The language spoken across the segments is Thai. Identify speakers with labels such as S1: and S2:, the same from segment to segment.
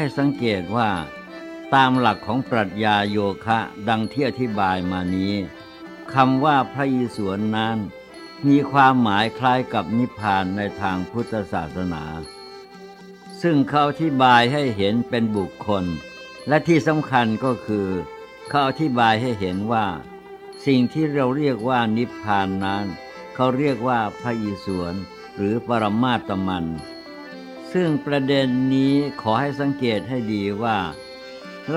S1: ให้สังเกตว่า ตามหลักของปรัชญาโยคะดังที่อธิบายมานี้คำว่าพระอิศวรนั้น มีความหมายคล้ายกับนิพพานในทางพุทธศาสนา ซึ่งเขาอธิบายให้เห็นเป็นบุคคล และที่สำคัญก็คือ เขาอธิบายให้เห็นว่า สิ่งที่เราเรียกว่านิพพานนั้น เขาเรียกว่าพระอิศวรหรือปรมาตมัน ซึ่งประเด็นนี้ขอให้สังเกตให้ดีว่า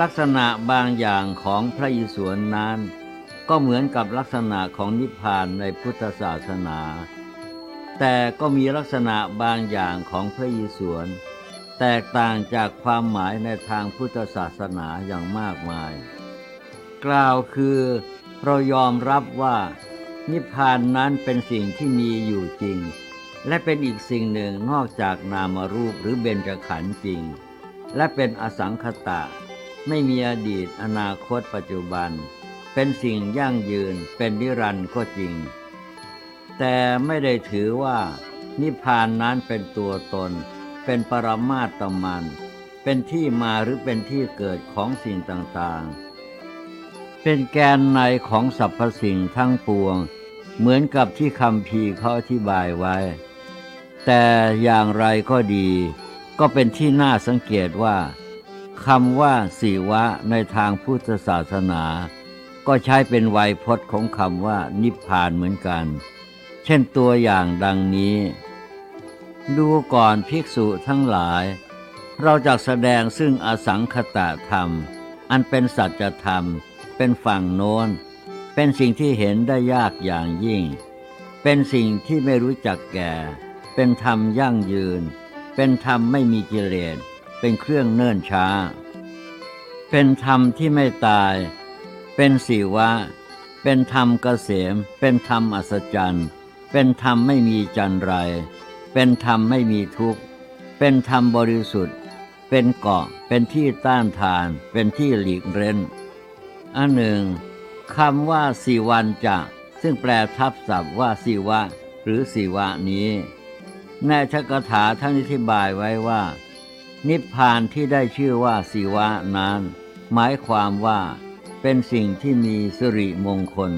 S1: ลักษณะบางอย่างของพระอิศวรนั้น ก็เหมือนกับลักษณะของนิพพานในพุทธศาสนา แต่ก็มีลักษณะบางอย่างของพระอิศวรแตกต่างจากความหมายในทางพุทธศาสนาอย่างมากมาย กล่าวคือเรายอมรับว่า นิพพานนั้นเป็นสิ่งที่มีอยู่จริง และเป็นอีกสิ่งหนึ่งนอกจากนามรูปหรือเบญจขันธ์จริง และเป็นอสังขตะ ไม่มีอดีตอนาคตปัจจุบัน เป็นสิ่งยั่งยืนเป็นนิรันดร์ก็จริง แต่ไม่ได้ถือว่า นิพพานนั้นเป็นตัวตน เป็นปรมาตมัน เป็นที่มาหรือเป็นที่เกิดของสิ่งต่างๆ เป็นแกนในของสรรพสิ่งทั้งปวงเหมือนกับที่คำพีเขาอธิบายไว้ แต่อย่างไรก็ดี ก็เป็นที่น่าสังเกตว่าคำว่าสีวะในทางพุทธศาสนา ก็ใช้เป็นไวยพจน์ของคำว่านิพพานเหมือนกัน เช่นตัวอย่างดังนี้ ดูก่อนภิกษุทั้งหลาย เราจะแสดงซึ่งอสังคตะธรรม อันเป็นสัจธรรม เป็นฝั่งโน้น เป็นสิ่งที่เห็นได้ยากอย่างยิ่ง เป็นสิ่งที่ไม่รู้จักแก่ เป็นธรรมยั่งยืน เป็นธรรมไม่มีกิเลสเป็นเครื่องเนิ่นช้า เป็นธรรมที่ไม่ตาย เป็นสีวะ เป็นธรรมเกษม เป็นธรรมอัศจรรย์ เป็นธรรมไม่มีจันไร เป็นธรรมไม่มีทุกข์ เป็นธรรมบริสุทธิ์ เป็นเกาะ เป็นที่ต้านทาน เป็นที่หลีกเร้น อันหนึ่งคำว่าสีวันจะซึ่งแปลทับศัพท์ว่าสีวะ หรือสีวะนี้ ในชกถาท่านอธิบายไว้ว่า นิพพานที่ได้ชื่อว่าสีวะนั้น หมายความว่าเป็นสิ่งที่มีสิริมงคล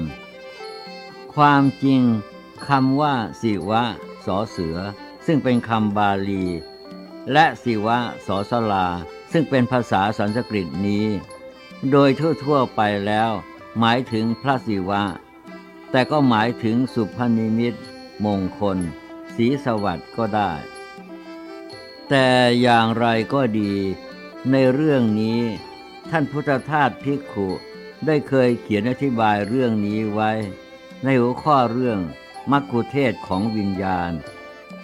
S1: ความจริงคำว่าสิวะสอเสือ ซึ่งเป็นคำบาลี และสิวะสอสลา ซึ่งเป็นภาษาสันสกฤตนี้ โดยทั่วๆไปแล้ว หมายถึงพระศิวะ แต่ก็หมายถึงสุพนิมิตมงคล สีสวัสดิ์ก็ได้ แต่อย่างไรก็ดีในเรื่องนี้ท่านพุทธทาสภิกขุได้เคยเขียนอธิบายเรื่องนี้ไว้ ในหัวข้อเรื่องมักคุเทศของวิญญาณ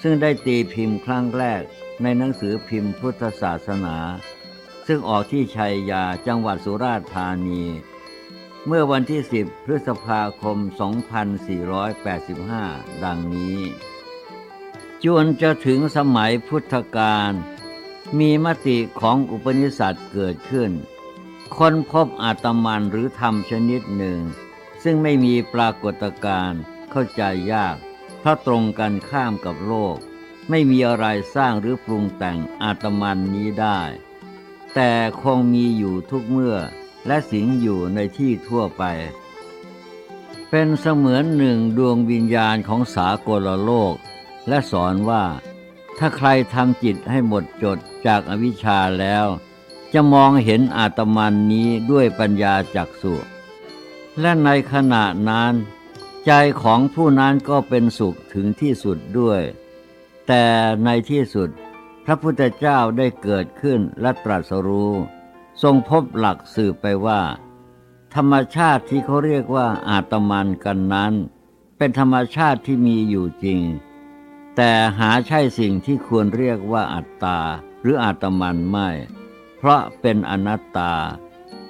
S1: ซึ่งได้ตีพิมพ์ครั้งแรกในหนังสือพิมพ์พุทธศาสนา ซึ่งออกที่ชัยยาจังหวัดสุราษฎร์ธานี เมื่อวันที่ 10 พฤษภาคม 2485 ดังนี้ จวนจะถึงสมัยพุทธกาลมีมติของอุปนิสัตเกิดขึ้น คนพบอาตมันหรือธรรมชนิดหนึ่ง ซึ่งไม่มีปรากฏการณ์เข้าใจยากเพราะตรงกันข้ามกับโลก ไม่มีอะไรสร้างหรือปรุงแต่งอาตมันนี้ได้ แต่คงมีอยู่ทุกเมื่อและสิงอยู่ในที่ทั่วไป เป็นเสมือนหนึ่งดวงวิญญาณของสากลโลก และสอนว่า ถ้าใครทำจิตให้หมดจดจากอวิชชาแล้ว จะมองเห็นอาตมันนี้ด้วยปัญญาจักสุและในขณะนั้น ใจของผู้นั้นก็เป็นสุขถึงที่สุดด้วย แต่ในที่สุดพระพุทธเจ้าได้เกิดขึ้นและตรัสรู้ ทรงพบหลักสืบไปว่า ธรรมชาติที่เขาเรียกว่าอาตมันกันนั้น เป็นธรรมชาติที่มีอยู่จริง แต่หาใช่สิ่งที่ควรเรียกว่าอัตตา หรืออาตมันไม่ เพราะเป็นอนัตตา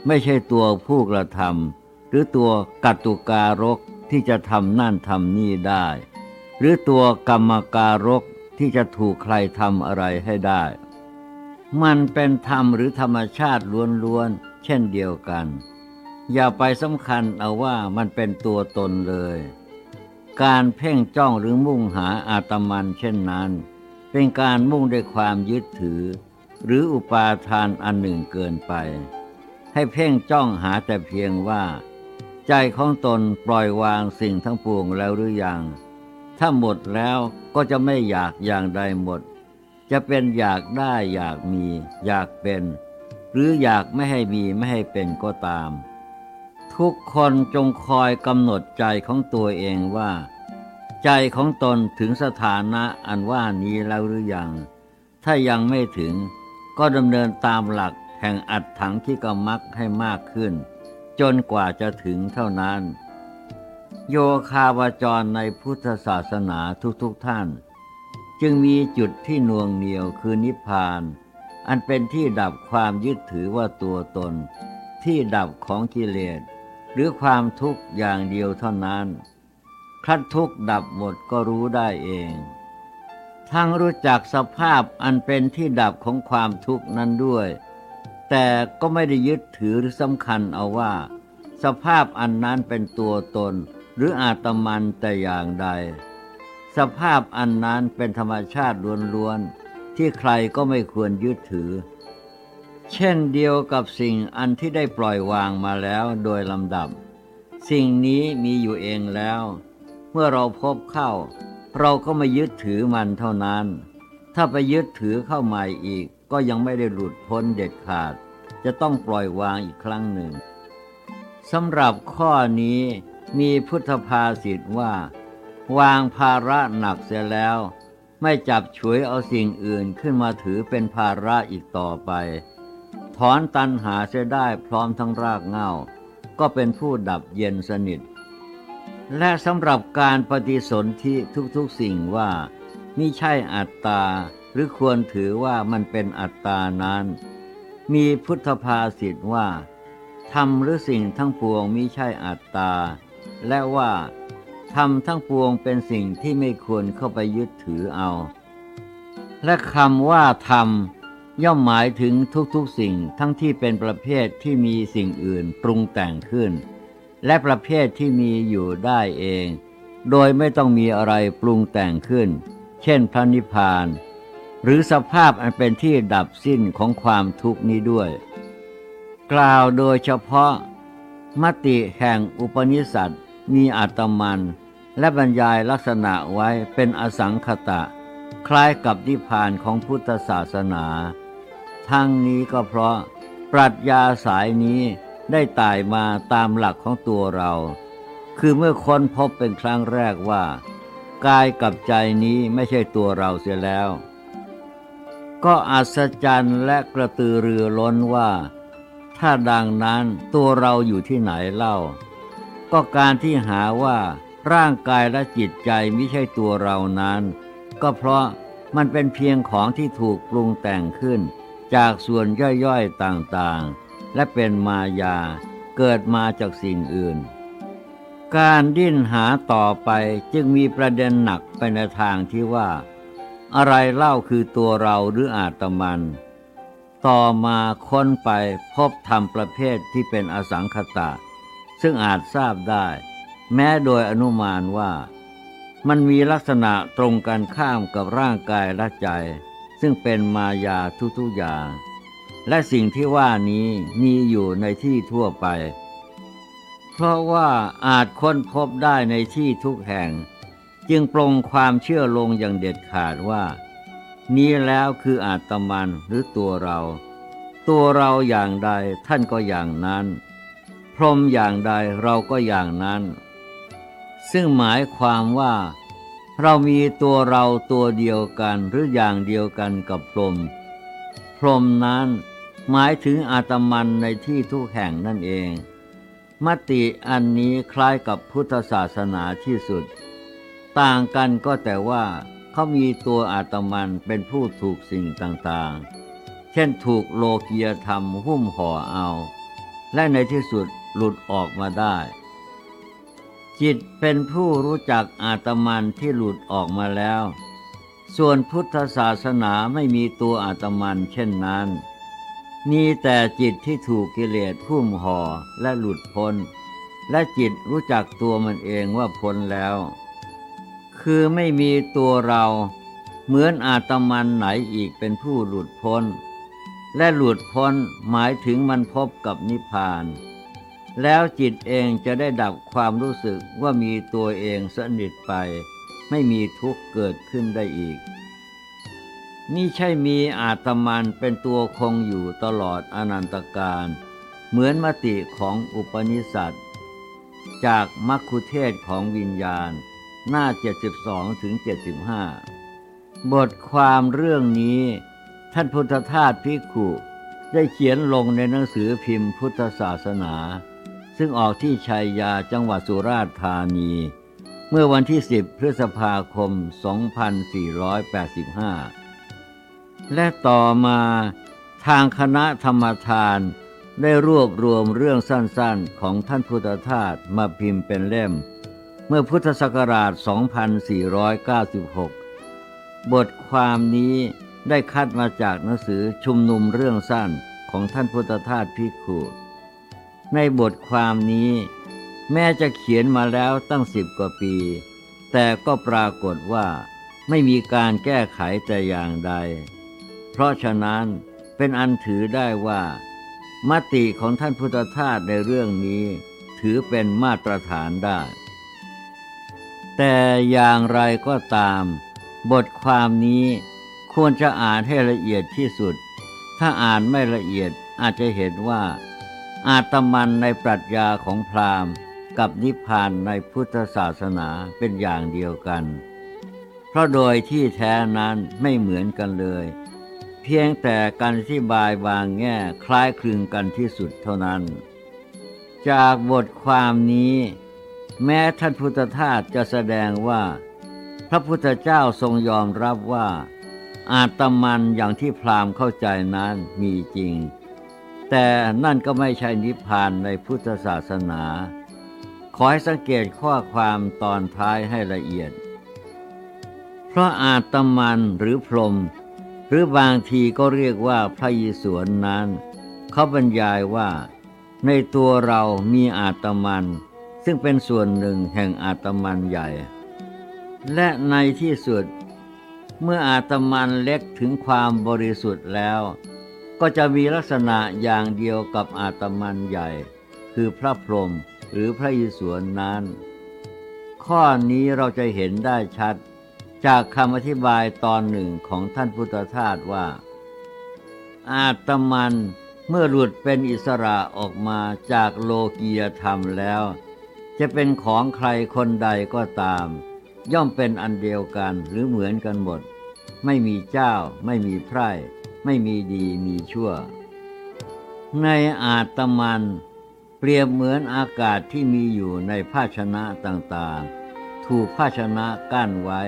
S1: ไม่ใช่ตัวผู้กระทำหรือตัวกัตตุการกที่จะทำนั่นทำนี่ได้ หรือตัวกรรมการกที่จะถูกใครทำอะไรให้ได้ มันเป็นธรรมหรือธรรมชาติล้วนๆเช่นเดียวกัน อย่าไปสำคัญเอาว่ามันเป็นตัวตนเลย การเพ่งจ้องหรือมุ่งหาอาตมันเช่นนั้น เป็นการมุ่งด้วยความยึดถือ หรืออุปาทานอันหนึ่งเกินไป ให้เพ่งจ้องหาแต่เพียงว่า ใจของตนปล่อยวางสิ่งทั้งปวงแล้วหรือยัง ถ้าหมดแล้วก็จะไม่อยากอย่างใดหมด จะเป็นอยากได้อยากมี อยากเป็น หรืออยากไม่ให้มีไม่ให้เป็นก็ตาม ทุกคนจงคอยกำหนดใจของตัวเองว่า ใจของตนถึงสถานะอันว่านี้แล้วหรือยัง ถ้ายังไม่ถึงก็ดำเนินตามหลักแห่งอัดถังที่กมักให้มากขึ้น จนกว่าจะถึงเท่านั้น โยคาวาจรในพุทธศาสนาทุกๆทท่าน จึงมีจุดที่นวงเหนียวคือนิพพาน อันเป็นที่ดับความยึดถือว่าตัวตน ที่ดับของกิเลส หรือความทุกข์อย่างเดียวเท่านั้นครั้นทุกข์ดับหมดก็รู้ได้เอง ทั้งรู้จักสภาพอันเป็นที่ดับของความทุกข์นั้นด้วย แต่ก็ไม่ได้ยึดถือหรือสำคัญเอาว่า สภาพอันนั้นเป็นตัวตนหรืออาตมันแต่อย่างใด สภาพอันนั้นเป็นธรรมชาติล้วนๆที่ใครก็ไม่ควรยึดถือ เช่นเดียวกับสิ่งอันที่ได้ปล่อยวางมาแล้วโดยลำดับ สิ่งนี้มีอยู่เองแล้ว เมื่อเราพบเข้า เราก็ม่ยึดถือมันเท่านั้น ถ้าไปยึดถือเข้าใหม่อีก ก็ยังไม่ได้หลุดพ้นเด็ดขาด จะต้องปล่อยวางอีกครั้งหนึ่งสำหรับข้อนี้มีพุทธภาษิตว่า วางภาระหนักเสียแล้ว ไม่จับฉวยเอาสิ่งอื่นขึ้นมาถือเป็นภาระอีกต่อไป อนตันหาเสียได้พร้อมทั้งรากเง้าก็เป็นผู้ดับเย็นสนิท และสำหรับการปฏิสนธิทุกๆสิ่งว่ามิใช่อัตตาหรือควรถือว่ามันเป็นอัตตานั้น มีพุทธภาษิตว่าทำหรือสิ่งทั้งปวงมิใช่อัตตา และว่าทำทั้งปวงเป็นสิ่งที่ไม่ควรเข้าไปยึดถือเอา และคำว่าทำ ย่อมหมายถึงทุกๆสิ่งทั้งที่เป็นประเภทที่มีสิ่งอื่นปรุงแต่งขึ้น และประเภทที่มีอยู่ได้เอง โดยไม่ต้องมีอะไรปรุงแต่งขึ้น เช่นพระนิพพาน หรือสภาพอันเป็นที่ดับสิ้นของความทุกข์นี้ด้วย กล่าวโดยเฉพาะ มติแห่งอุปนิสัตมีอัตมัน และบรรยายลักษณะไว้เป็นอสังขตะ คล้ายกับนิพพานของพุทธศาสนา ทั้งนี้ก็เพราะปรัชญาสายนี้ได้ตายมาตามหลักของตัวเรา คือเมื่อค้นพบเป็นครั้งแรกว่า กายกับใจนี้ไม่ใช่ตัวเราเสียแล้ว ก็อัศจรรย์และกระตือรือร้นว่า ถ้าดังนั้นตัวเราอยู่ที่ไหนเล่า ก็การที่หาว่าร่างกายและจิตใจไม่ใช่ตัวเรานั้น ก็เพราะมันเป็นเพียงของที่ถูกปรุงแต่งขึ้น จากส่วนย่อยๆต่างๆ และเป็นมายาเกิดมาจากสิ่งอื่น การดิ้นหาต่อไปจึงมีประเด็นหนักไปในทางที่ว่า อะไรเล่าคือตัวเราหรืออาตมัน ต่อมาค้นไปพบธรรมประเภทที่เป็นอสังขตะ ซึ่งอาจทราบได้ แม้โดยอนุมานว่า มันมีลักษณะตรงกันข้ามกับร่างกายและใจ ซึ่งเป็นมายาทุกๆอย่าง และสิ่งที่ว่านี้มีอยู่ในที่ทั่วไป เพราะว่าอาจค้นพบได้ในที่ทุกแห่ง จึงปรงความเชื่อลงอย่างเด็ดขาดว่า นี้แล้วคืออาตมันหรือตัวเรา ตัวเราอย่างใดท่านก็อย่างนั้น พรมอย่างใดเราก็อย่างนั้น ซึ่งหมายความว่า เรามีตัวเราตัวเดียวกันหรืออย่างเดียวกันกับพรหมพรหมนั้นหมายถึงอาตมันในที่ทุกแห่งนั่นเอง มติอันนี้คล้ายกับพุทธศาสนาที่สุด ต่างกันก็แต่ว่าเขามีตัวอาตมันเป็นผู้ถูกสิ่งต่างๆ เช่นถูกโลกียธรรมหุ้มห่อเอา และในที่สุดหลุดออกมาได้ จิตเป็นผู้รู้จักอาตมันที่หลุดออกมาแล้ว ส่วนพุทธศาสนาไม่มีตัวอาตมันเช่นนั้น มีแต่จิตที่ถูกกิเลสหุ้มห่อและหลุดพ้น และจิตรู้จักตัวมันเองว่าพ้นแล้ว คือไม่มีตัวเราเหมือนอาตมันไหนอีกเป็นผู้หลุดพ้น และหลุดพ้นหมายถึงมันพบกับนิพพาน แล้วจิตเองจะได้ดับความรู้สึกว่ามีตัวเองสนิทไป ไม่มีทุกข์เกิดขึ้นได้อีก นี่ใช่มีอาตมันเป็นตัวคงอยู่ตลอดอนันตการ เหมือนมติของอุปนิสัตจากมัคคุเทศของวิญญาณ หน้า 72ถึง75 บทความเรื่องนี้ ท่านพุทธทาสพิขุได้เขียนลงในหนังสือพิมพ์พุทธศาสนา ซึ่งออกที่ชัยยาจังหวัดสุราษฎร์ธานี เมื่อวันที่ 10 พฤษภาคม 2485 และต่อมาทางคณะธรรมทานได้รวบรวมเรื่องสั้นๆ ของท่านพุทธทาสมาพิมพ์เป็นเล่ม เมื่อพุทธศักราช 2496 บทความนี้ได้คัดมาจากหนังสือชุมนุมเรื่องสั้นของท่านพุทธทาสพิกขุ ในบทความนี้ แม้จะเขียนมาแล้วตั้งสิบกว่าปี แต่ก็ปรากฏว่าไม่มีการแก้ไขแต่อย่างใด เพราะฉะนั้นเป็นอันถือได้ว่า มติของท่านพุทธทาสในเรื่องนี้ ถือเป็นมาตรฐานได้ แต่อย่างไรก็ตาม บทความนี้ควรจะอ่านให้ละเอียดที่สุด ถ้าอ่านไม่ละเอียดอาจจะเห็นว่า อาตมันในปรัชญาของพราหมณ์ กับนิพพานในพุทธศาสนาเป็นอย่างเดียวกัน เพราะโดยที่แท้นั้นไม่เหมือนกันเลย เพียงแต่การอธิบายบางแง่คล้ายคลึงกันที่สุดเท่านั้น จากบทความนี้ แม้ท่านพุทธทาสจะแสดงว่า พระพุทธเจ้าทรงยอมรับว่าอาตมันอย่างที่พราหมณ์เข้าใจนั้นมีจริง แต่นั่นก็ไม่ใช่นิพพานในพุทธศาสนา ขอให้สังเกตข้อความตอนท้ายให้ละเอียด เพราะอาตมันหรือพรหมหรือบางทีก็เรียกว่าพระยิสวนนั้น เขาบรรยายว่า ในตัวเรามีอาตมัน ซึ่งเป็นส่วนหนึ่งแห่งอาตมันใหญ่ และในที่สุด เมื่ออาตมันเล็กถึงความบริสุทธิ์แล้ว ก็จะมีลักษณะอย่างเดียวกับอาตมันใหญ่ คือพระพรหมหรือพระยิสวนนั้น ข้อนี้เราจะเห็นได้ชัด จากคำอธิบายตอนหนึ่งของท่านพุทธทาสว่า อาตมันเมื่อหลุดเป็นอิสระออกมาจากโลกียธรรมแล้ว จะเป็นของใครคนใดก็ตาม ย่อมเป็นอันเดียวกันหรือเหมือนกันหมด ไม่มีเจ้าไม่มีไพร่ ไม่มีดีมีชั่ว ในอาตมัน เปรียบเหมือนอากาศที่มีอยู่ในภาชนะต่างๆ ถูกภาชนะกั้นไว้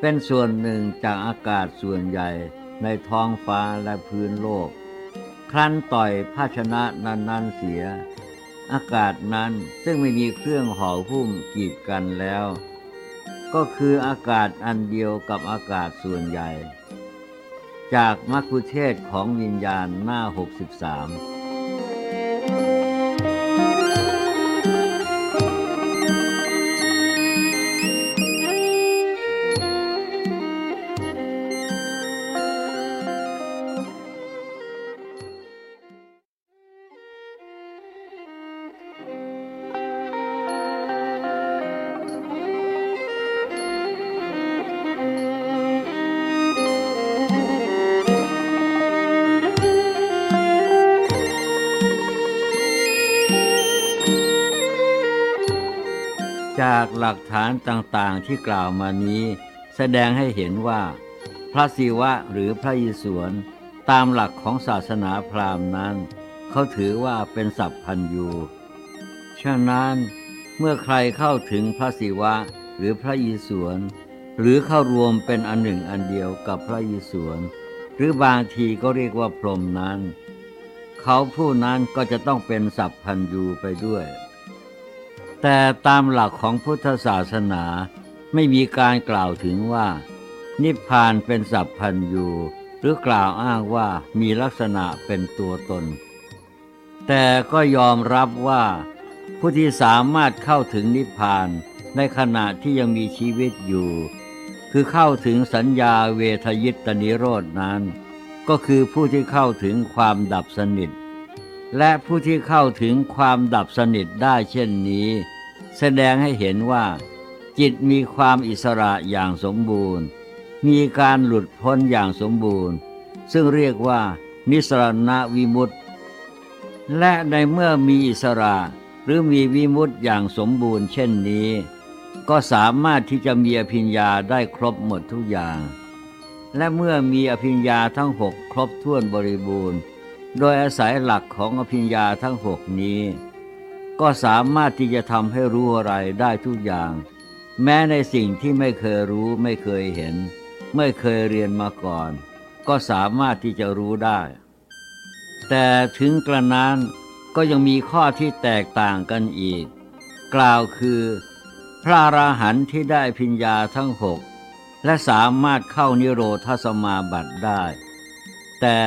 S1: เป็นส่วนหนึ่งจากอากาศส่วนใหญ่ในท้องฟ้าและพื้นโลก ครั้นต่อยภาชนะนั้นๆเสีย อากาศนั้นซึ่งไม่มีเครื่องห่อหุ้มกีดกันแล้ว ก็คืออากาศอันเดียวกับอากาศส่วนใหญ่ จากมัคคุเทศของวิญญาณหน้า 63านต่างๆที่กล่าวมานี้ แสดงให้เห็นว่า พระศิวะหรือพระยิสวนตามหลักของศาสนาพราหมณ์นั้น เขาถือว่าเป็นสัพพันยูฉะนั้นเมื่อใครเข้าถึงพระศิวะหรือพระยิสวนหรือเข้ารวมเป็นอันหนึ่งอันเดียวกับพระยิสวนหรือบางทีก็เรียกว่าพรหมนั้น เขาผู้นั้นก็จะต้องเป็นสัพพันยูไปด้วย แต่ตามหลักของพุทธศาสนาไม่มีการกล่าวถึงว่า นิพพานเป็นสัพพันยูหรือกล่าวอ้างว่ามีลักษณะเป็นตัวตน แต่ก็ยอมรับว่า ผู้ที่สามารถเข้าถึงนิพพานในขณะที่ยังมีชีวิตอยู่ คือเข้าถึงสัญญาเวทยิตนิโรดนั้น ก็คือผู้ที่เข้าถึงความดับสนิท และผู้ที่เข้าถึงความดับสนิทได้เช่นนี้ แสดงให้เห็นว่า จิตมีความอิสระอย่างสมบูรณ์ มีการหลุดพ้นอย่างสมบูรณ์ ซึ่งเรียกว่า นิสรณวิมุตติ และในเมื่อมีอิสระหรือมีวิมุตติอย่างสมบูรณ์เช่นนี้ ก็สามารถที่จะมีอภิญญาได้ครบหมดทุกอย่าง และเมื่อมีอภิญญาทั้งหกครบถ้วนบริบูรณ์ โดยอาศัยหลักของอภิญญาทั้งหกนี้ ก็สามารถที่จะทำให้รู้อะไรได้ทุกอย่าง แม้ในสิ่งที่ไม่เคยรู้ไม่เคยเห็น ไม่เคยเรียนมาก่อน ก็สามารถที่จะรู้ได้ แต่ถึงกระนั้นก็ยังมีข้อที่แตกต่างกันอีก กล่าวคือ พระอราหันต์ที่ได้พิญญาทั้งหกและสามารถเข้านิโรธสมาบัติได้ แต่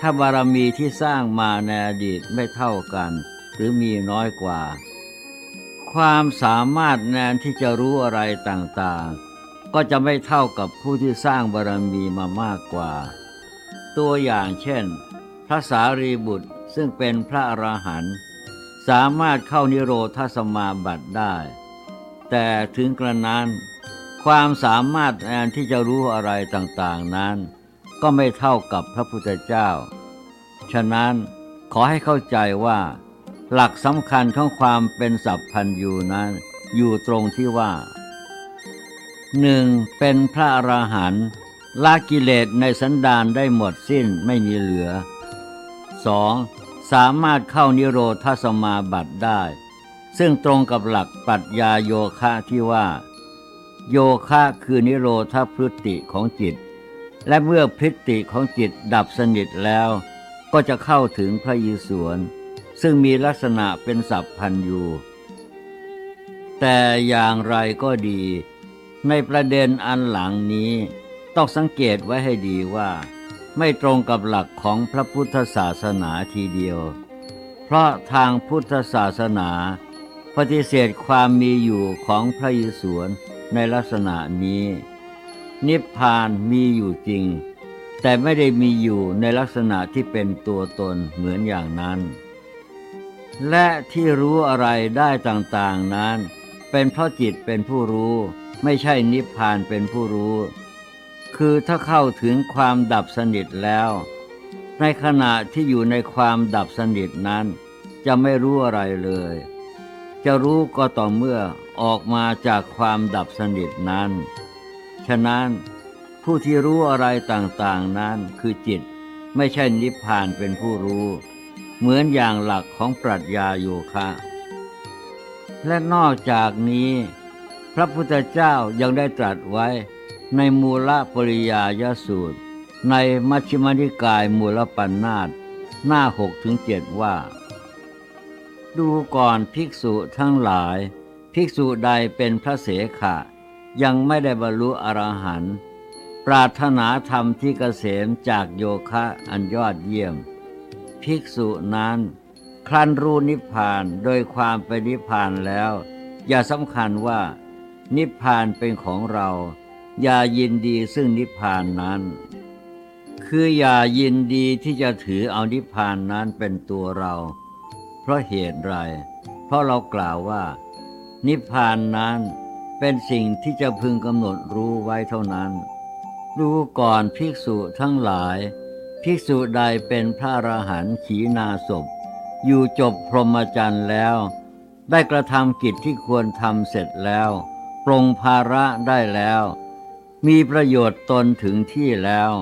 S1: ถ้าบารมีที่สร้างมาในอดีตไม่เท่ากัน หรือมีน้อยกว่า ความสามารถแนนที่จะรู้อะไรต่างๆ ก็จะไม่เท่ากับผู้ที่สร้างบารมีมามากกว่า ตัวอย่างเช่น พระสารีบุตรซึ่งเป็นพระอรหันต์สามารถเข้านิโรธสมาบัติได้ แต่ถึงกระนั้น ความสามารถแอนที่จะรู้อะไรต่างๆนั้น ก็ไม่เท่ากับพระพุทธเจ้า ฉะนั้นขอให้เข้าใจว่า หลักสำคัญของความเป็นสัพพันยูนั้น อยู่ตรงที่ว่าหนึ่งเป็นพระอราหันต์ละกิเลสในสันดานได้หมดสิ้นไม่มีเหลือ 2. สามารถเข้านิโรธาสมาบัติได้ ซึ่งตรงกับหลักปรัชญาโยคะที่ว่า โยคะคือนิโรธพฤติของจิต และเมื่อพฤติของจิตดับสนิทแล้ว ก็จะเข้าถึงพระยิสวน ซึ่งมีลักษณะเป็นสัพพันยูแต่อย่างไรก็ดี ในประเด็นอันหลังนี้ ต้องสังเกตไว้ให้ดีว่า ไม่ตรงกับหลักของพระพุทธศาสนาทีเดียว เพราะทางพุทธศาสนา ปฏิเสธความมีอยู่ของพระยิสวนในลักษณะนี้ นิพพานมีอยู่จริง แต่ไม่ได้มีอยู่ในลักษณะที่เป็นตัวตนเหมือนอย่างนั้น และที่รู้อะไรได้ต่างๆนั้น เป็นเพราะจิตเป็นผู้รู้ ไม่ใช่นิพพานเป็นผู้รู้ คือถ้าเข้าถึงความดับสนิทแล้ว ในขณะที่อยู่ในความดับสนิทนั้น จะไม่รู้อะไรเลย จะรู้ก็ต่อเมื่อออกมาจากความดับสนิทนั้น ฉะนั้น ผู้ที่รู้อะไรต่างๆนั้นคือจิตไม่ใช่นิพพานเป็นผู้รู้ เหมือนอย่างหลักของปรัชญาโยคะ และนอกจากนี้ พระพุทธเจ้ายังได้ตรัสไว้ในมูลปริยายสูตร ในมัชฌิมนิกายมูลปัญนาตหน้าหกถึงเจ็ดว่า ดูก่อนภิกษุทั้งหลาย ภิกษุใดเป็นพระเสขะ ยังไม่ได้บรรลุอรหันต์ปรารถนาธรรมที่เกษมจากโยคะอันยอดเยี่ยม ภิกษุนั้น ครั้นรู้นิพพานโดยความเป็นนิพพานแล้ว อย่าสำคัญว่า นิพพานเป็นของเรา อย่ายินดีซึ่งนิพพานนั้น คืออย่ายินดีที่จะถือเอานิพพานนั้นเป็นตัวเรา เพราะเหตุไร เพราะเรากล่าวว่า นิพพานนั้น เป็นสิ่งที่จะพึงกำหนดรู้ไว้เท่านั้น รู้ก่อนภิกษุทั้งหลาย ภิกษุใดเป็นพระอราหันต์ขีณาศพ อยู่จบพรหมจรรย์แล้ว ได้กระทำกิจที่ควรทำเสร็จแล้วปรงภาระได้แล้ว มีประโยชน์ตนถึงที่แล้ว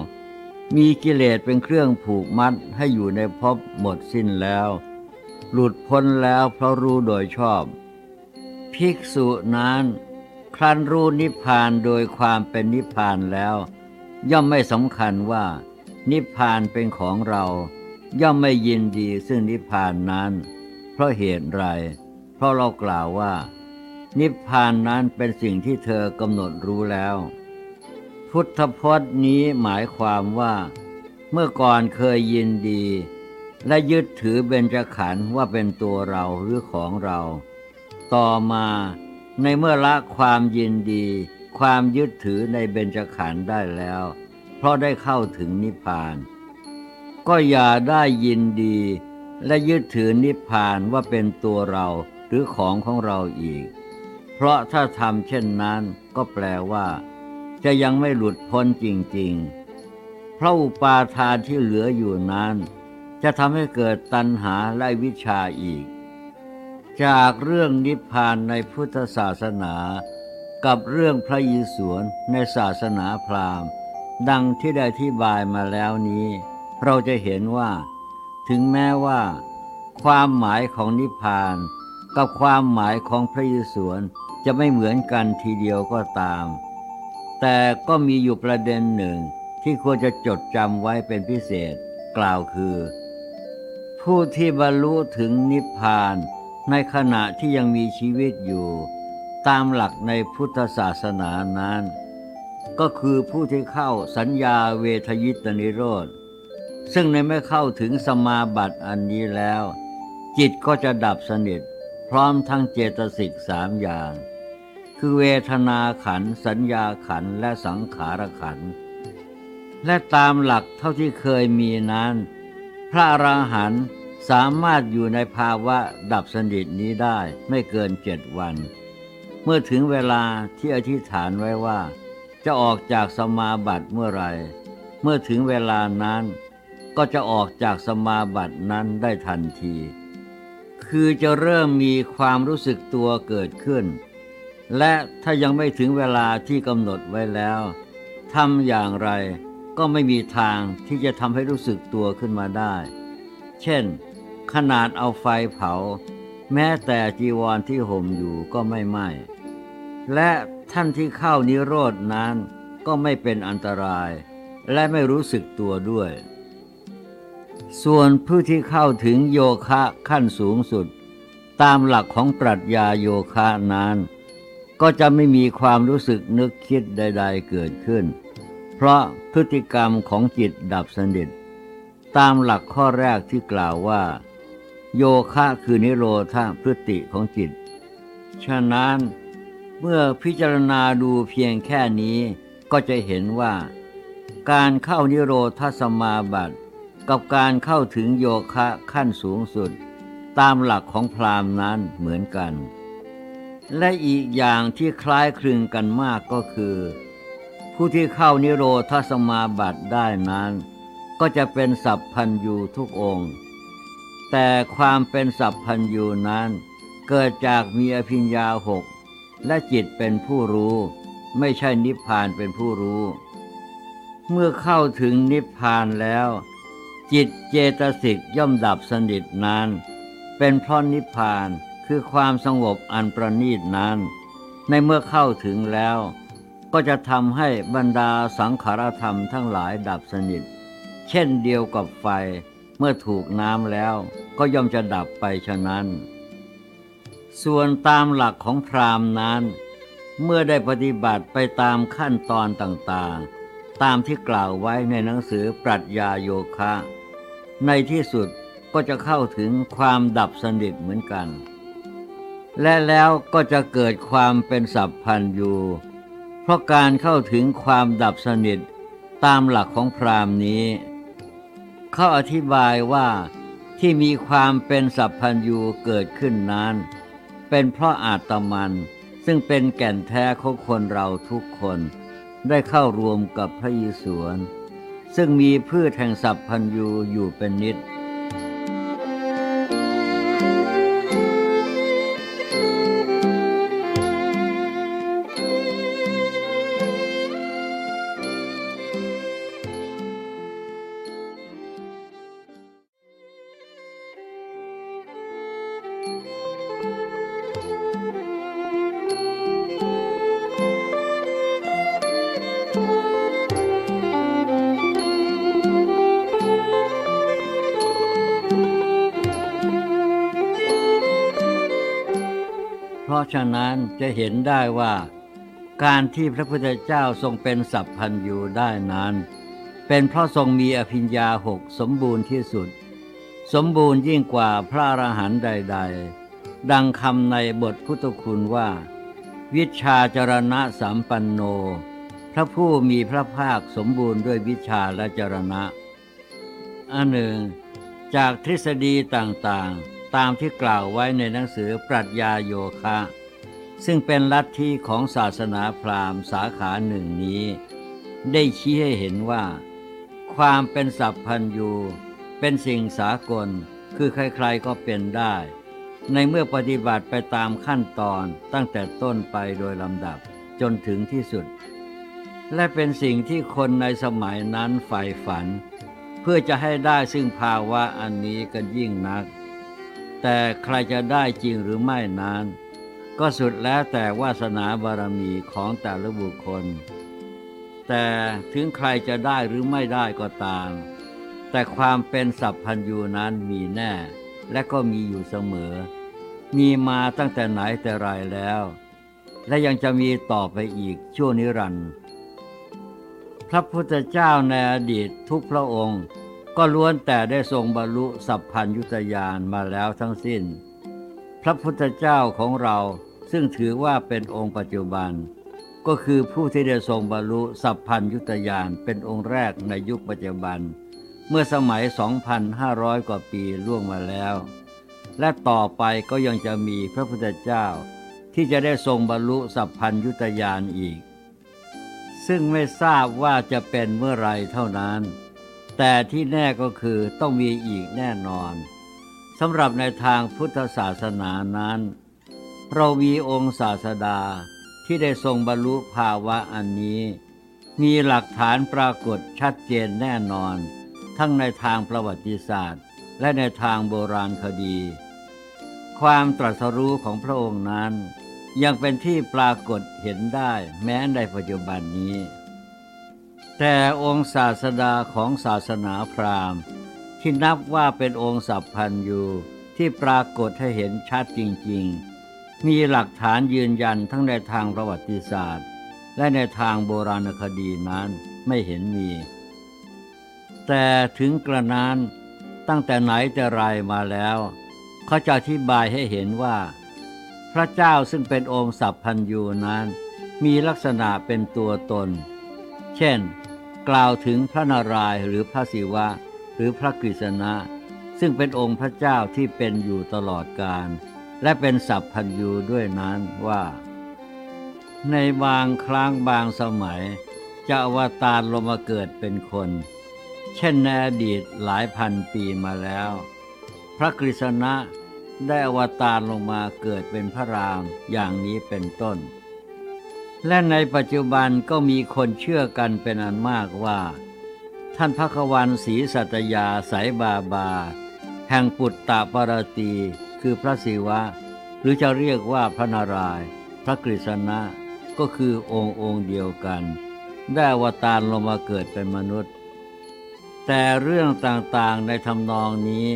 S1: มีกิเลสเป็นเครื่องผูกมัดให้อยู่ในภพหมดสิ้นแล้ว หลุดพ้นแล้วเพราะรู้โดยชอบ ภิกษุนั้น ครั้นรู้นิพพานโดยความเป็นนิพพานแล้ว ย่อมไม่สำคัญว่า นิพพานเป็นของเรา ย่อมไม่ยินดีซึ่งนิพพานนั้น เพราะเหตุไร เพราะเรากล่าวว่า นิพพานนั้นเป็นสิ่งที่เธอกำหนดรู้แล้ว พุทธพจน์นี้หมายความว่า เมื่อก่อนเคยยินดี และยึดถือเบญจขันธ์ว่าเป็นตัวเราหรือของเรา ต่อมา ในเมื่อละความยินดี ความยึดถือในเบญจขันธ์ได้แล้ว เพราะได้เข้าถึงนิพพาน ก็อย่าได้ยินดี และยึดถือนิพพานว่าเป็นตัวเราหรือของของเราอีก เพราะถ้าทำเช่นนั้นก็แปลว่า จะยังไม่หลุดพ้นจริงๆ เพราะอุปาทานที่เหลืออยู่นั้น จะทำให้เกิดตัณหาและวิชาอีก จากเรื่องนิพพานในพุทธศาสนา กับเรื่องพระยิสวนในศาสนาพราหมณ์ ดังที่ได้อธิบายมาแล้วนี้ เราจะเห็นว่า ถึงแม้ว่า ความหมายของนิพพาน กับความหมายของพระยิสวนจะไม่เหมือนกันทีเดียวก็ตาม แต่ก็มีอยู่ประเด็นหนึ่งที่ควรจะจดจำไว้เป็นพิเศษ กล่าวคือ ผู้ที่บรรลุถึงนิพพาน ในขณะที่ยังมีชีวิตอยู่ ตามหลักในพุทธศาสนานั้น ก็คือผู้ที่เข้าสัญญาเวทยิตนิโรธ ซึ่งในไม่เข้าถึงสมาบัติอันนี้แล้ว จิตก็จะดับสนิท พร้อมทั้งเจตสิกสามอย่าง คือเวทนาขัน สัญญาขันและสังขารขัน และตามหลักเท่าที่เคยมีนั้น พระอราหันต์ สามารถอยู่ในภาวะดับสนิทนี้ได้ไม่เกินเจ็ดวัน เมื่อถึงเวลาที่อธิษฐานไว้ว่า จะออกจากสมาบัติเมื่อไร เมื่อถึงเวลานั้น ก็จะออกจากสมาบัตินั้นได้ทันที คือจะเริ่มมีความรู้สึกตัวเกิดขึ้น และถ้ายังไม่ถึงเวลาที่กำหนดไว้แล้วทำอย่างไรก็ไม่มีทางที่จะทำให้รู้สึกตัวขึ้นมาได้ เช่น ขนาดเอาไฟเผา แม้แต่จีวรที่ห่มอยู่ก็ไม่ไหม้และท่านที่เข้านิโรดนั้นก็ไม่เป็นอันตราย และไม่รู้สึกตัวด้วย ส่วนผู้ที่เข้าถึงโยคะขั้นสูงสุด ตามหลักของปรัชญาโยคะนั้น ก็จะไม่มีความรู้สึกนึกคิดใด ๆ เกิดขึ้น เพราะพฤติกรรมของจิตดับสนิทตามหลักข้อแรกที่กล่าวว่า โยคะคือนิโรธาพฤติของจิต ฉะนั้นเมื่อพิจารณาดูเพียงแค่นี้ก็จะเห็นว่า การเข้านิโรธสมาบัติ กับการเข้าถึงโยคะขั้นสูงสุด ตามหลักของพราหมณ์นั้นเหมือนกัน และอีกอย่างที่คล้ายคลึงกันมากก็คือ ผู้ที่เข้านิโรธสมาบัติได้นั้น ก็จะเป็นสัพพัญยูทุกองค์ แต่ความเป็นสัพพัญยูนั้น เกิดจากมีอภิญญาหกและจิตเป็นผู้รู้ ไม่ใช่นิพพานเป็นผู้รู้ เมื่อเข้าถึงนิพพานแล้ว จิตเจตสิกย่อมดับสนิทนั้น เป็นเพราะนิพพานคือความสงบอันประณีตนั้น ในเมื่อเข้าถึงแล้ว ก็จะทำให้บรรดาสังขารธรรมทั้งหลายดับสนิท เช่นเดียวกับไฟ เมื่อถูกน้ำแล้วก็ย่อมจะดับไปฉะนั้น ส่วนตามหลักของพราหมณ์นั้น เมื่อได้ปฏิบัติไปตามขั้นตอนต่างๆ ตามที่กล่าวไว้ในหนังสือปรัชญาโยคะ ในที่สุดก็จะเข้าถึงความดับสนิทเหมือนกัน และแล้วก็จะเกิดความเป็นสัพพันยูเพราะการเข้าถึงความดับสนิทตามหลักของพราหมณ์นี้ เขาอธิบายว่าที่มีความเป็นสัพพัญยูเกิดขึ้นนั้น เป็นเพราะอาตมัน ซึ่งเป็นแก่นแท้ของคนเราทุกคนได้เข้ารวมกับพระยิสวน ซึ่งมีพืชแห่งสัพพัญยูอยู่เป็นนิด ฉะนั้นจะเห็นได้ว่า การที่พระพุทธเจ้าทรงเป็นสัพพัญยูได้นั้น เป็นเพราะทรงมีอภิญญาหกสมบูรณ์ที่สุด สมบูรณ์ยิ่งกว่าพระอรหันต์ใด ๆ ดังคำในบทพุทธคุณว่า วิชาจรณะสัมปันโน พระผู้มีพระภาคสมบูรณ์ด้วยวิชาและจรณะอันหนึ่ง จากทฤษฎีต่างๆ ตามที่กล่าวไว้ในหนังสือปรัชญาโยคะ ซึ่งเป็นลัทธิของศาสนาพราหมณ์สาขาหนึ่งนี้ ได้ชี้ให้เห็นว่า ความเป็นสัพพัญญูเป็นสิ่งสากลคือใครๆก็เป็นได้ ในเมื่อปฏิบัติไปตามขั้นตอนตั้งแต่ต้นไปโดยลำดับจนถึงที่สุด และเป็นสิ่งที่คนในสมัยนั้นใฝ่ฝัน เพื่อจะให้ได้ซึ่งภาวะอันนี้กันยิ่งนัก แต่ใครจะได้จริงหรือไม่นั้น ก็สุดแล้วแต่วาสนาบารมีของแต่ละบุคคล แต่ถึงใครจะได้หรือไม่ได้ก็ตาม แต่ความเป็นสัพพัญญูนั้นมีแน่ และก็มีอยู่เสมอ มีมาตั้งแต่ไหนแต่ไรแล้ว และยังจะมีต่อไปอีกชั่วนิรันดร์พระพุทธเจ้าในอดีตทุกพระองค์ ก็ล้วนแต่ได้ทรงบรรลุสัพพัญยุตยานมาแล้วทั้งสิ้น พระพุทธเจ้าของเรา ซึ่งถือว่าเป็นองค์ปัจจุบัน ก็คือผู้ที่ได้ทรงบรรลุสัพพัญยุตยานเป็นองค์แรกในยุคปัจจุบัน เมื่อสมัย 2,500 กว่าปีล่วงมาแล้ว และต่อไปก็ยังจะมีพระพุทธเจ้า ที่จะได้ทรงบรรลุสัพพัญยุตยานอีก ซึ่งไม่ทราบว่าจะเป็นเมื่อไรเท่านั้น แต่ที่แน่ก็คือต้องมีอีกแน่นอนสำหรับในทางพุทธศาสนานั้น เรามีองค์ศาสดาที่ได้ทรงบรรลุภาวะอันนี้ มีหลักฐานปรากฏชัดเจนแน่นอน ทั้งในทางประวัติศาสตร์ และในทางโบราณคดี ความตรัสรู้ของพระองค์นั้น ยังเป็นที่ปรากฏเห็นได้แม้ในปัจจุบันนี้ แต่องค์ศาสดาของศาสนาพราหมณ์ ที่นับว่าเป็นองค์สัพพันยูที่ปรากฏให้เห็นชัดจริง ๆ มีหลักฐานยืนยันทั้งในทางประวัติศาสตร์ และในทางโบราณคดีนั้นไม่เห็นมี แต่ถึงกระนั้นตั้งแต่ไหนแต่ไรมาแล้ว เขาจะอธิบายให้เห็นว่า พระเจ้าซึ่งเป็นองค์สัพพัญยูนั้น มีลักษณะเป็นตัวตน เช่น กล่าวถึงพระนารายณ์หรือพระศิวะ หรือพระกฤษณะ ซึ่งเป็นองค์พระเจ้าที่เป็นอยู่ตลอดกาล และเป็นสัพพัญยูด้วยนั้นว่า ในบางครั้งบางสมัยจะอวตารลงมาเกิดเป็นคน เช่นในอดีตหลายพันปีมาแล้ว พระกฤษณะได้อวตารลงมาเกิดเป็นพระรามอย่างนี้เป็นต้น และในปัจจุบันก็มีคนเชื่อกันเป็นอันมากว่า ท่านพระควันศรีสัตยาสายบาบา แห่งปุตตะปรตี คือพระศิวะ หรือจะเรียกว่าพระนารายณ์พระกฤษณะก็คือองค์องค์เดียวกัน ได้วตารลงมาเกิดเป็นมนุษย์ แต่เรื่องต่างๆในทำนองนี้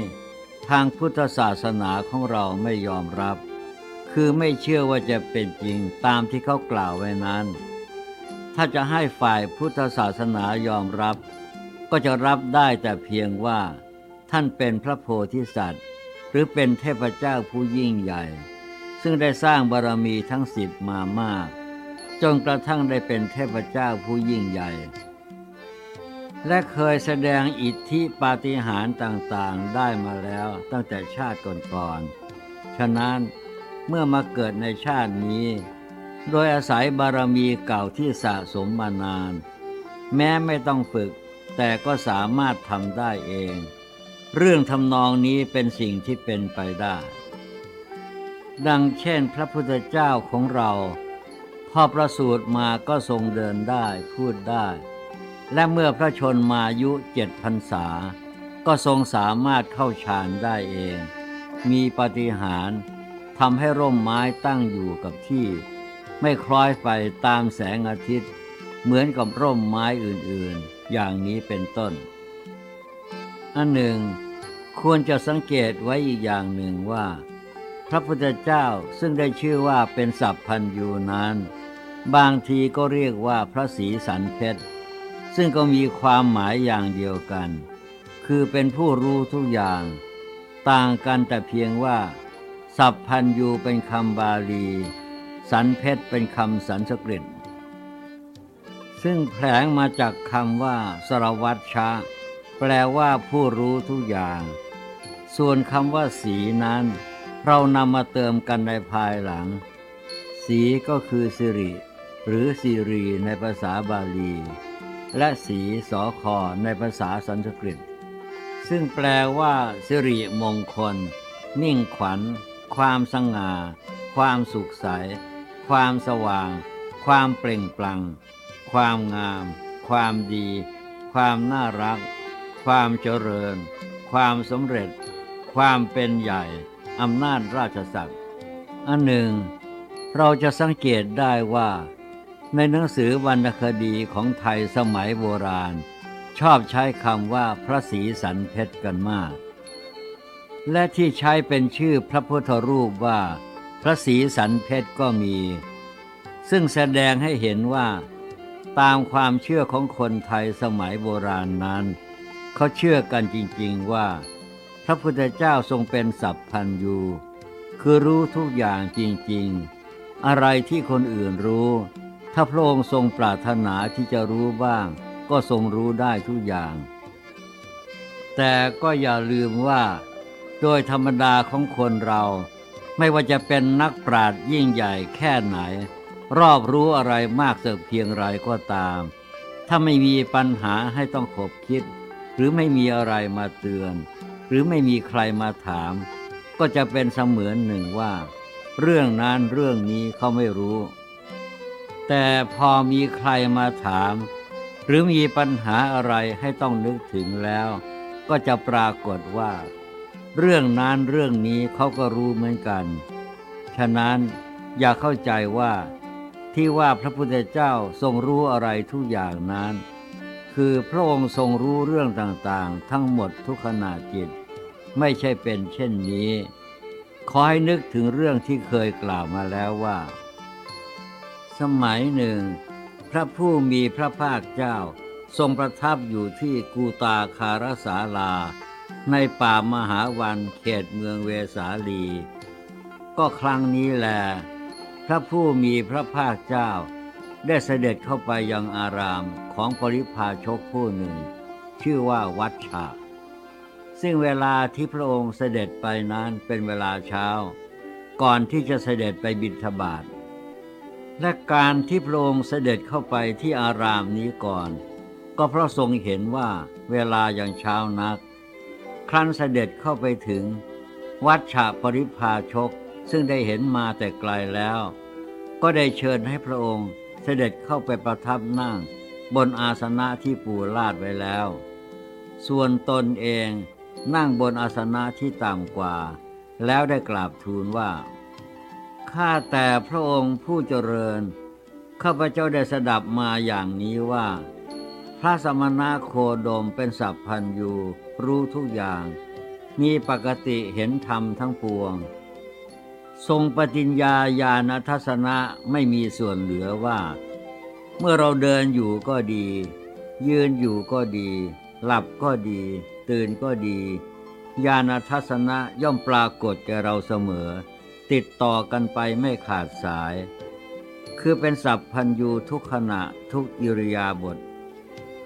S1: ทางพุทธศาสนาของเราไม่ยอมรับ คือไม่เชื่อว่าจะเป็นจริงตามที่เขากล่าวไว้นั้น ถ้าจะให้ฝ่ายพุทธศาสนายอมรับ ก็จะรับได้แต่เพียงว่า ท่านเป็นพระโพธิสัตว์ หรือเป็นเทพเจ้าผู้ยิ่งใหญ่ ซึ่งได้สร้างบารมีทั้งสิบมามาก จนกระทั่งได้เป็นเทพเจ้าผู้ยิ่งใหญ่ และเคยแสดงอิทธิปาฏิหาริย์ต่างๆได้มาแล้วตั้งแต่ชาติก่อนๆ ฉะนั้นเมื่อมาเกิดในชาตินี้ โดยอาศัยบารมีเก่าที่สะสมมานาน แม้ไม่ต้องฝึกแต่ก็สามารถทำได้เอง เรื่องทำนองนี้เป็นสิ่งที่เป็นไปได้ ดังเช่นพระพุทธเจ้าของเรา พอประสูติมาก็ทรงเดินได้พูดได้ และเมื่อพระชนมายุเจ็ดพรรษา ก็ทรงสามารถเข้าฌานได้เอง มีปฏิหารทำให้ร่มไม้ตั้งอยู่กับที่ ไม่คล้อยไปตามแสงอาทิตย์ เหมือนกับร่มไม้อื่นๆ อย่างนี้เป็นต้น อันหนึ่ง ควรจะสังเกตไว้อีกอย่างหนึ่งว่า พระพุทธเจ้าซึ่งได้ชื่อว่าเป็นสัพพันยูนั้น บางทีก็เรียกว่าพระศรีสันเพชรซึ่งก็มีความหมายอย่างเดียวกัน คือเป็นผู้รู้ทุกอย่าง ต่างกันแต่เพียงว่า สัพพันยูเป็นคำบาลี สันเพชรเป็นคำสันสกฤตซึ่งแผลงมาจากคำว่าสรวัตชะ แปลว่าผู้รู้ทุกอย่าง ส่วนคำว่าสีนั้น เรานำมาเติมกันในภายหลัง สีก็คือสิริ หรือสิรีในภาษาบาลี และสีสอคอในภาษาสันสกฤต ซึ่งแปลว่าสิริมงคล มิ่งขวัญ ความสง่า ความสุขใส ความสว่าง ความเปล่งปลั่ง ความงาม ความดี ความน่ารัก ความเจริญ ความสำเร็จ ความเป็นใหญ่อำนาจราชศักดิ์อันหนึ่ง เราจะสังเกตได้ว่า ในหนังสือวรรณคดีของไทยสมัยโบราณ ชอบใช้คำว่าพระศรีสันเพชรกันมาก และที่ใช้เป็นชื่อพระพุทธรูปว่า พระศรีสันเพชรก็มี ซึ่งแสดงให้เห็นว่า ตามความเชื่อของคนไทยสมัยโบราณนั้น เขาเชื่อกันจริงๆว่า พระพุทธเจ้าทรงเป็นสัพพันยูคือรู้ทุกอย่างจริงๆ อะไรที่คนอื่นรู้ ถ้าพระองค์ทรงปรารถนาที่จะรู้บ้าง ก็ทรงรู้ได้ทุกอย่าง แต่ก็อย่าลืมว่า โดยธรรมดาของคนเรา ไม่ว่าจะเป็นนักปราชญ์ยิ่งใหญ่แค่ไหน รอบรู้อะไรมากสักเพียงไรก็ตาม ถ้าไม่มีปัญหาให้ต้องขบคิด หรือไม่มีอะไรมาเตือน หรือไม่มีใครมาถาม ก็จะเป็นเสมือนหนึ่งว่า เรื่องนั้นเรื่องนี้เขาไม่รู้ แต่พอมีใครมาถาม หรือมีปัญหาอะไรให้ต้องนึกถึงแล้ว ก็จะปรากฏว่า เรื่องนั้นเรื่องนี้เขาก็รู้เหมือนกัน ฉะนั้นอย่าเข้าใจว่าที่ว่าพระพุทธเจ้าทรงรู้อะไรทุกอย่างนั้น คือพระองค์ทรงรู้เรื่องต่างๆ ทั้งหมดทุกขณะจิต ไม่ใช่เป็นเช่นนี้ ขอให้นึกถึงเรื่องที่เคยกล่าวมาแล้วว่า สมัยหนึ่ง พระผู้มีพระภาคเจ้าทรงประทับอยู่ที่กูตาคารสาลา ในป่ามหาวันเขตเมืองเวสาลี ก็ครั้งนี้แหละพระผู้มีพระภาคเจ้า ได้เสด็จเข้าไปยังอารามของปริพาชกผู้หนึ่ง ชื่อว่าวัดฉะซึ่งเวลาที่พระองค์เสด็จไปนั้นเป็นเวลาเช้า ก่อนที่จะเสด็จไปบิณฑบาตและการที่พระองค์เสด็จเข้าไปที่อารามนี้ก่อน ก็เพราะทรงเห็นว่าเวลายังเช้านัก ครั้นเสด็จเข้าไปถึง วัดฉะปริพาชกซึ่งได้เห็นมาแต่ไกลแล้ว ก็ได้เชิญให้พระองค์ เสด็จเข้าไปประทับนั่ง บนอาสนะที่ปูลาดไว้แล้ว ส่วนตนเองนั่งบนอาสนะที่ต่ำกว่า แล้วได้กราบทูลว่า ข้าแต่พระองค์ผู้เจริญ ข้าพเจ้าได้สดับมาอย่างนี้ว่า พระสมณะโคดมเป็นสัพพันยูรู้ทุกอย่าง มีปกติเห็นธรรมทั้งปวง ทรงปฏิญญาญาณทัศนะไม่มีส่วนเหลือว่า เมื่อเราเดินอยู่ก็ดี ยืนอยู่ก็ดี หลับก็ดี ตื่นก็ดีญาณทัศนะย่อมปรากฏแก่เราเสมอ ติดต่อกันไปไม่ขาดสาย คือเป็นสัพพันยูทุกขณะทุกอิริยาบถ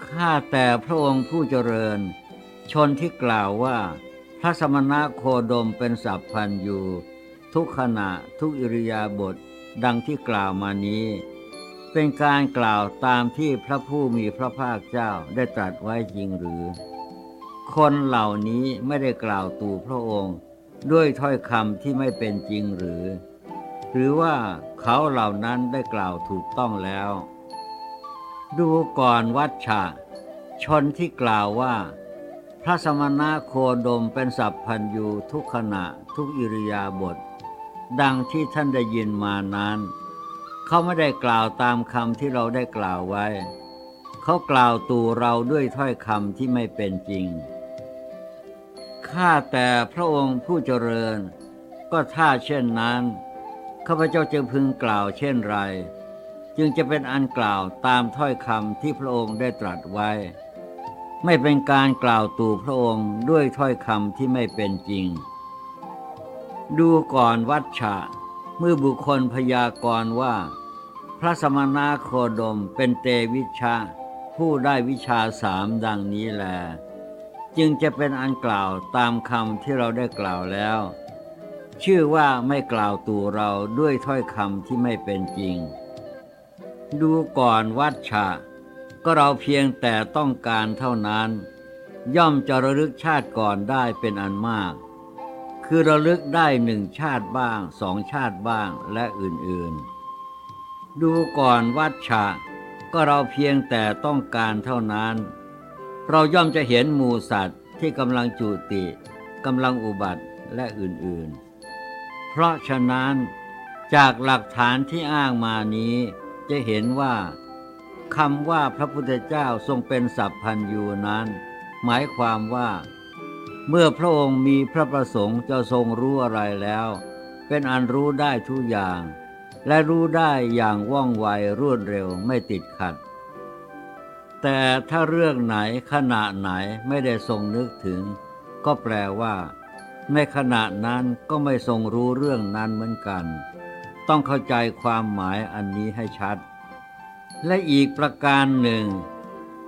S1: ข้าแต่พระองค์ผู้เจริญ ชนที่กล่าวว่า พระสมณะโคดมเป็นสัพพันยู ทุกขณะทุกอิริยาบถดังที่กล่าวมานี้ เป็นการกล่าวตามที่พระผู้มีพระภาคเจ้าได้ตรัสไว้จริงหรือ คนเหล่านี้ไม่ได้กล่าวตู่พระองค์ ด้วยถ้อยคำที่ไม่เป็นจริงหรือ หรือว่าเขาเหล่านั้นได้กล่าวถูกต้องแล้ว ดูก่อนวัดฉะชนที่กล่าวว่า พระสมณะโคดมเป็นสัพพันยูทุกขณะทุกอิริยาบถ ดังที่ท่านได้ยินมานั้น เขาไม่ได้กล่าวตามคำที่เราได้กล่าวไว้ เขากล่าวตู่เราด้วยถ้อยคำที่ไม่เป็นจริง ข้าแต่พระองค์ผู้เจริญ ก็ถ้าเช่นนั้น ข้าพเจ้าจะพึงกล่าวเช่นไร จึงจะเป็นอันกล่าวตามถ้อยคำที่พระองค์ได้ตรัสไว้ ไม่เป็นการกล่าวตู่พระองค์ด้วยถ้อยคำที่ไม่เป็นจริง ดูก่อนวัดฉะเมื่อบุคคลพยากรณ์ว่า พระสมณะโคดมเป็นเตวิชาผู้ได้วิชาสามดังนี้แล จึงจะเป็นอันกล่าวตามคำที่เราได้กล่าวแล้ว ชื่อว่าไม่กล่าวตูเราด้วยถ้อยคำที่ไม่เป็นจริง ดูก่อนวัดฉะก็เราเพียงแต่ต้องการเท่านั้น ย่อมจะระลึกชาติก่อนได้เป็นอันมาก คือระลึกได้หนึ่งชาติบ้างสองชาติบ้างและอื่นๆ ดูก่อนวัดฉะก็เราเพียงแต่ต้องการเท่านั้น เราย่อมจะเห็นหมูสัตว์ที่กำลังจุติกำลังอุบัติและอื่นๆ เพราะฉะนั้นจากหลักฐานที่อ้างมานี้จะเห็นว่าคำว่าพระพุทธเจ้าทรงเป็นสัพพันยูนั้น หมายความว่า เมื่อพระองค์มีพระประสงค์จะทรงรู้อะไรแล้ว เป็นอันรู้ได้ทุกอย่าง และรู้ได้อย่างว่องไวรวดเร็วไม่ติดขัด แต่ถ้าเรื่องไหนขณะไหนไม่ได้ทรงนึกถึง ก็แปลว่า ในขณะนั้นก็ไม่ทรงรู้เรื่องนั้นเหมือนกัน ต้องเข้าใจความหมายอันนี้ให้ชัด และอีกประการหนึ่ง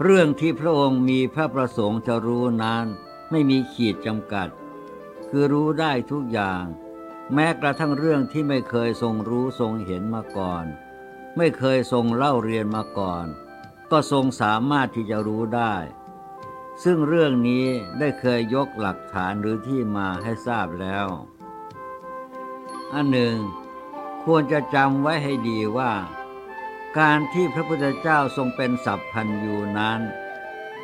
S1: เรื่องที่พระองค์มีพระประสงค์จะรู้นั้น ไม่มีขีดจำกัด คือรู้ได้ทุกอย่าง แม้กระทั่งเรื่องที่ไม่เคยทรงรู้ทรงเห็นมาก่อน ไม่เคยทรงเล่าเรียนมาก่อน ก็ทรงสามารถที่จะรู้ได้ ซึ่งเรื่องนี้ได้เคยยกหลักฐานหรือที่มาให้ทราบแล้ว อันหนึ่ง ควรจะจำไว้ให้ดีว่า การที่พระพุทธเจ้าทรงเป็นสัพพันยูนั้น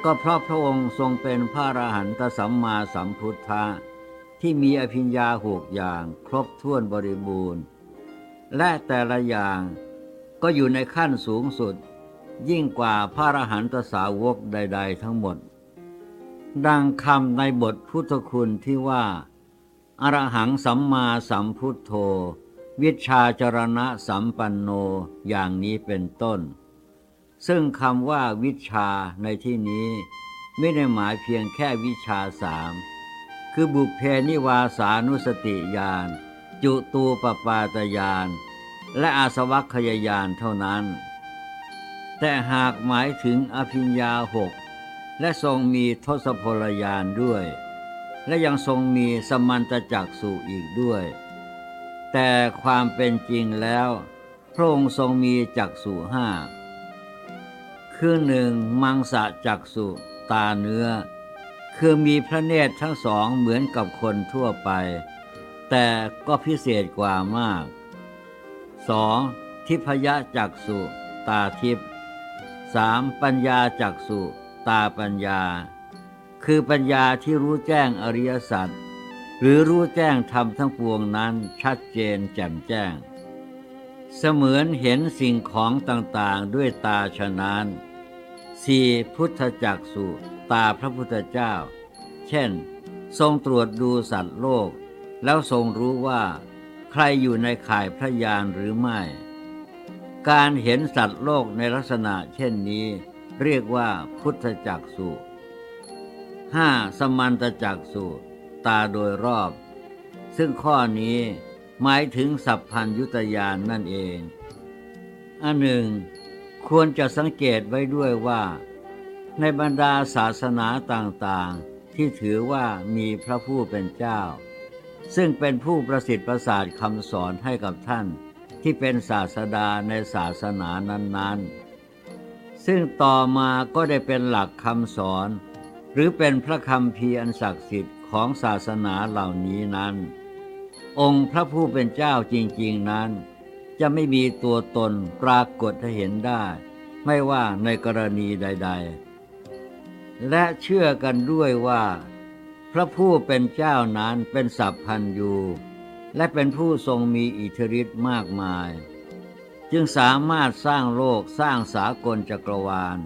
S1: ก็เพราะพระองค์ทรงเป็นพระอรหันตสัมมาสัมพุทธะที่มีอภิญญาหกอย่างครบถ้วนบริบูรณ์ และแต่ละอย่างก็อยู่ในขั้นสูงสุด ยิ่งกว่าพระอรหันตสาวกใด ๆ ทั้งหมด ดังคำในบทพุทธคุณที่ว่าอรหังสัมมาสัมพุทโธ วิชาจรณะสัมปันโนอย่างนี้เป็นต้น ซึ่งคำว่าวิชาในที่นี้ไม่ได้หมายเพียงแค่วิชาสาม คือบุพเพนิวาสานุสติญาณจุตูปปาตญาณและอาสวัคคยญาณเท่านั้น แต่หากหมายถึงอภิญญาหกและทรงมีทศพลญาณด้วย และยังทรงมีสมันตจักสุอีกด้วย แต่ความเป็นจริงแล้ว พระองค์ทรงมีจักสุห้า คือหนึ่งมังสะจักสุตาเนื้อ คือมีพระเนตรทั้งสองเหมือนกับคนทั่วไป แต่ก็พิเศษกว่ามาก 2. ทิพยจักสุตาทิพสามปัญญาจักสุตาปัญญา คือปัญญาที่รู้แจ้งอริยสัจหรือรู้แจ้งธรรมทั้งปวงนั้นชัดเจนแจ่มแจ้ง เสมือนเห็นสิ่งของต่างๆด้วยตาฉะนั้น สี่พุทธจักสุตาพระพุทธเจ้า เช่น ทรงตรวจดูสัตว์โลก แล้วทรงรู้ว่า ใครอยู่ในข่ายพระยานหรือไม่ การเห็นสัตว์โลกในลักษณะเช่นนี้ เรียกว่าพุทธจักสุห้าสมันตจักสุตาโดยรอบ ซึ่งข้อนี้หมายถึงสัพพัญยุตยานนั่นเองอันหนึ่ง ควรจะสังเกตไว้ด้วยว่า ในบรรดาศาสนาต่างๆ ที่ถือว่ามีพระผู้เป็นเจ้า ซึ่งเป็นผู้ประสิทธิ์ประสาทคำสอนให้กับท่านที่เป็นศาสดาในศาสนานั้นๆ ซึ่งต่อมาก็ได้เป็นหลักคำสอน หรือเป็นพระคำพีอันศักดิ์สิทธิ์ของศาสนาเหล่านี้นั้น องค์พระผู้เป็นเจ้าจริง ๆนั้น จะไม่มีตัวตนปรากฏให้เห็นได้ ไม่ว่าในกรณีใด ๆ และเชื่อกันด้วยว่า พระผู้เป็นเจ้านั้นเป็นสัพพันยูและเป็นผู้ทรงมีอิทธิฤทธิ์มากมาย จึงสามารถสร้างโลกสร้างสากลจักรวาล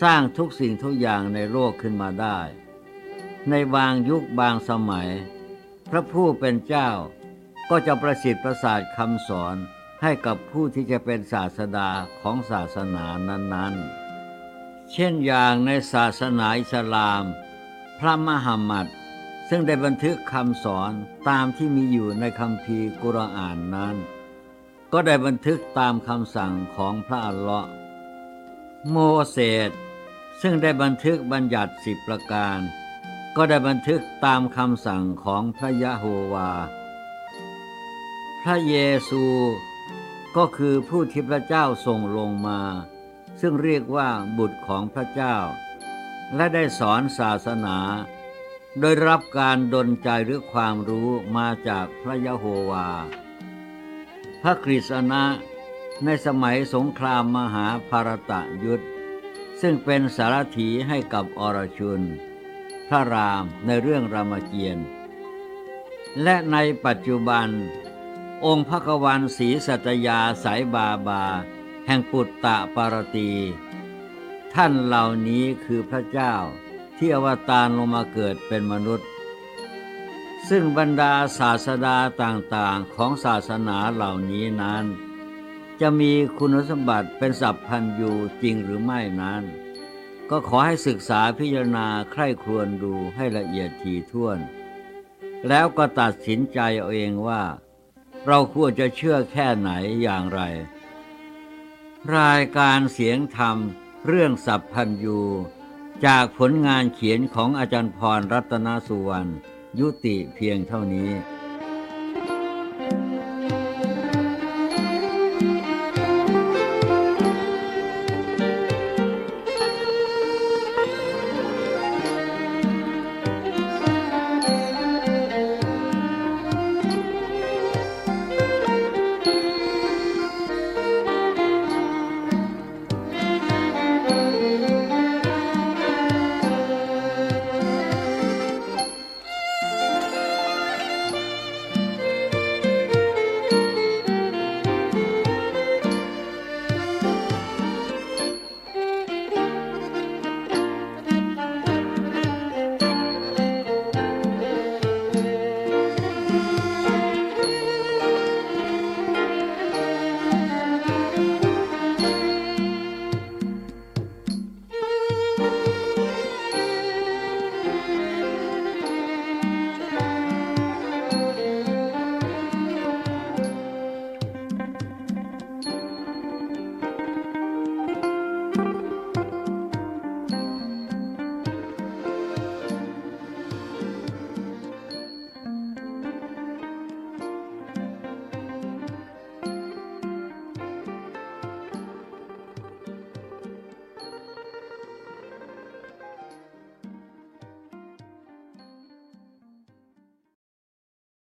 S1: สร้างทุกสิ่งทุกอย่างในโลกขึ้นมาได้ ในบางยุคบางสมัย พระผู้เป็นเจ้าก็จะประสิทธิ์ประสาทคำสอน ให้กับผู้ที่จะเป็นศาสดาของศาสนานั้นๆ เช่นอย่างในศาสนาอิสลาม พระมหามัดซึ่งได้บันทึกคำสอนตามที่มีอยู่ในคำพีร์กุรอานนั้น ก็ได้บันทึกตามคำสั่งของพระอัลเลาะห์โมเสสซึ่งได้บันทึกบัญญัติสิบประการ ก็ได้บันทึกตามคำสั่งของพระยะโฮวา พระเยซู ก็คือผู้ที่พระเจ้าส่งลงมา ซึ่งเรียกว่าบุตรของพระเจ้า และได้สอนศาสนา โดยรับการดลใจหรือความรู้มาจากพระยะโฮวา พระกฤษณะในสมัยสงครามมหาภารตะยุทธซึ่งเป็นสารถีให้กับอรชุน พระรามในเรื่องรามเกียรติ์และในปัจจุบัน องค์พระกวันศรีสัตยาสายบาบา แห่งปุตตะปารตี ท่านเหล่านี้คือพระเจ้าที่อวตารลงมาเกิดเป็นมนุษย์ ซึ่งบรรดาศาสดาต่างๆของศาสนาเหล่านี้นั้น จะมีคุณสมบัติเป็นสัพพันยูจริงหรือไม่นั้น ก็ขอให้ศึกษาพิจารณาใคร่ครวญดูให้ละเอียดถี่ถ้วน แล้วก็ตัดสินใจเอาเองว่า เราควรจะเชื่อแค่ไหนอย่างไร รายการเสียงธรรมเรื่องสัพพัญยูจากผลงานเขียนของอาจารย์พรรัตนสุวรรณยุติเพียงเท่านี้